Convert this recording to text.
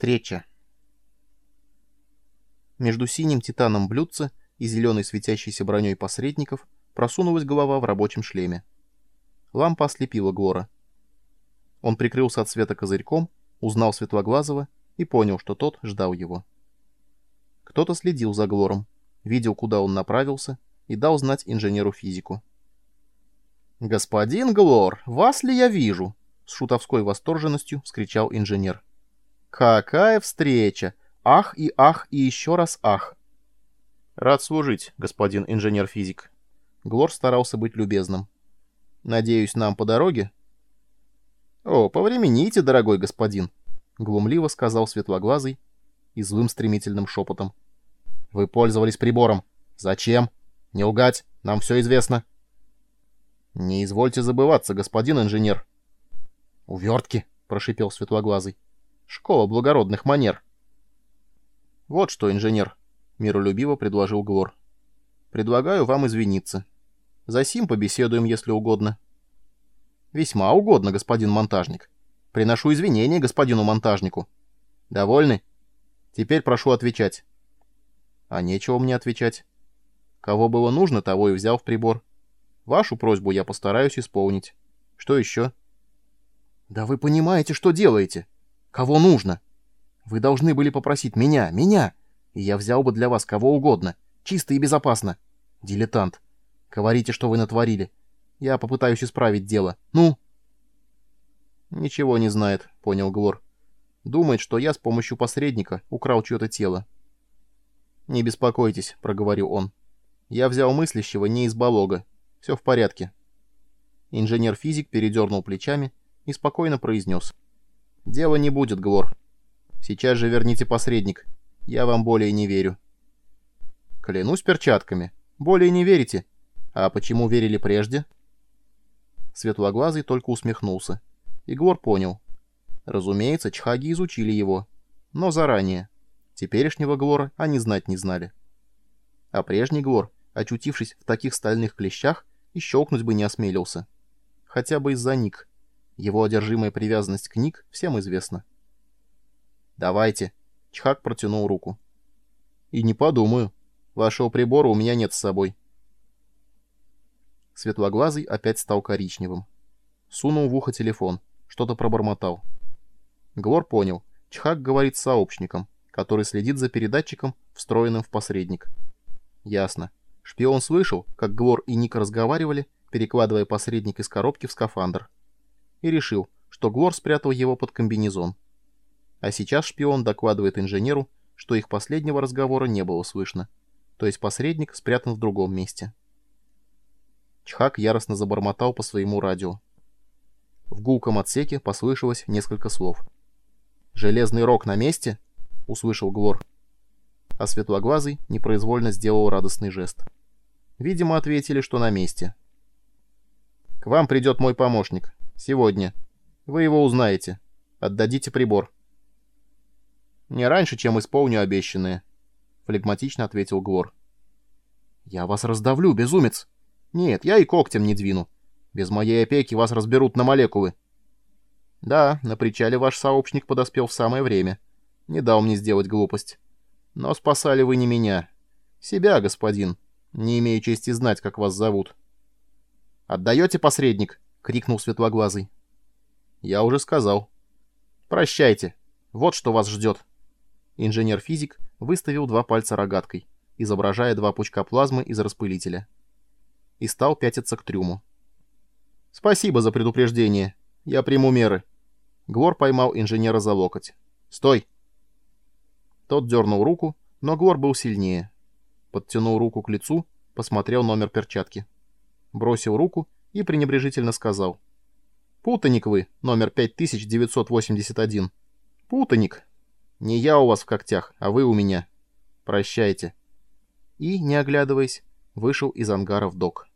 Встреча. Между синим титаном блюдца и зеленой светящейся броней посредников просунулась голова в рабочем шлеме. Лампа ослепила Глора. Он прикрылся от света козырьком, узнал Светлоглазого и понял, что тот ждал его. Кто-то следил за Глором, видел, куда он направился, и дал знать инженеру-физику. «Господин Глор, вас ли я вижу?» — с шутовской восторженностью вскричал инженер. «Какая встреча! Ах и ах и еще раз ах!» «Рад служить, господин инженер-физик». Глор старался быть любезным. «Надеюсь, нам по дороге?» «О, повремените, дорогой господин», — глумливо сказал светлоглазый и злым стремительным шепотом. «Вы пользовались прибором. Зачем? Не лгать, нам все известно». «Не извольте забываться, господин инженер». «Увертки», — прошипел светлоглазый. Школа благородных манер. Вот что, инженер, миролюбиво предложил Глор. Предлагаю вам извиниться. За сим побеседуем, если угодно. Весьма угодно, господин монтажник. Приношу извинения господину монтажнику. Довольны? Теперь прошу отвечать. А нечего мне отвечать. Кого было нужно, того и взял в прибор. Вашу просьбу я постараюсь исполнить. Что еще? Да вы понимаете, что делаете? Кого нужно? Вы должны были попросить меня, меня, и я взял бы для вас кого угодно, чисто и безопасно. Дилетант. Говорите, что вы натворили. Я попытаюсь исправить дело. Ну?» «Ничего не знает», — понял Глор. «Думает, что я с помощью посредника украл чье-то тело». «Не беспокойтесь», — проговорил он. «Я взял мыслящего не из балога. Все в порядке». Инженер-физик передернул плечами и спокойно произнес. «Дела не будет, Глор. Сейчас же верните посредник. Я вам более не верю». «Клянусь перчатками. Более не верите. А почему верили прежде?» Светлоглазый только усмехнулся. И Глор понял. Разумеется, чхаги изучили его. Но заранее. Теперешнего Глора они знать не знали. А прежний Глор, очутившись в таких стальных клещах, и щелкнуть бы не осмелился. Хотя бы из-за ник. Его одержимая привязанность к Ник всем известна. «Давайте». Чхак протянул руку. «И не подумаю. Вашего прибора у меня нет с собой». Светлоглазый опять стал коричневым. Сунул в ухо телефон. Что-то пробормотал. Глор понял. Чхак говорит с сообщником, который следит за передатчиком, встроенным в посредник. Ясно. Шпион слышал, как Глор и Ник разговаривали, перекладывая посредник из коробки в скафандр и решил, что Глор спрятал его под комбинезон. А сейчас шпион докладывает инженеру, что их последнего разговора не было слышно, то есть посредник спрятан в другом месте. Чхак яростно забормотал по своему радио. В гулком отсеке послышалось несколько слов. «Железный рог на месте?» — услышал Глор. А светлоглазый непроизвольно сделал радостный жест. Видимо, ответили, что на месте. «К вам придет мой помощник. Сегодня. Вы его узнаете. Отдадите прибор. Не раньше, чем исполню обещанное, — флегматично ответил Глор. Я вас раздавлю, безумец. Нет, я и когтем не двину. Без моей опеки вас разберут на молекулы. Да, на причале ваш сообщник подоспел в самое время. Не дал мне сделать глупость. Но спасали вы не меня. Себя, господин. Не имею чести знать, как вас зовут. Отдаете, посредник? — крикнул Светлоглазый. «Я уже сказал». «Прощайте. Вот что вас ждет». Инженер-физик выставил два пальца рогаткой, изображая два пучка плазмы из распылителя. И стал пятиться к трюму. «Спасибо за предупреждение. Я приму меры». Глор поймал инженера за локоть. «Стой!» Тот дернул руку, но Глор был сильнее. Подтянул руку к лицу, посмотрел номер перчатки. Бросил руку и пренебрежительно сказал. «Путаник вы, номер 5981. Путаник. Не я у вас в когтях, а вы у меня. Прощайте». И, не оглядываясь, вышел из ангара в док.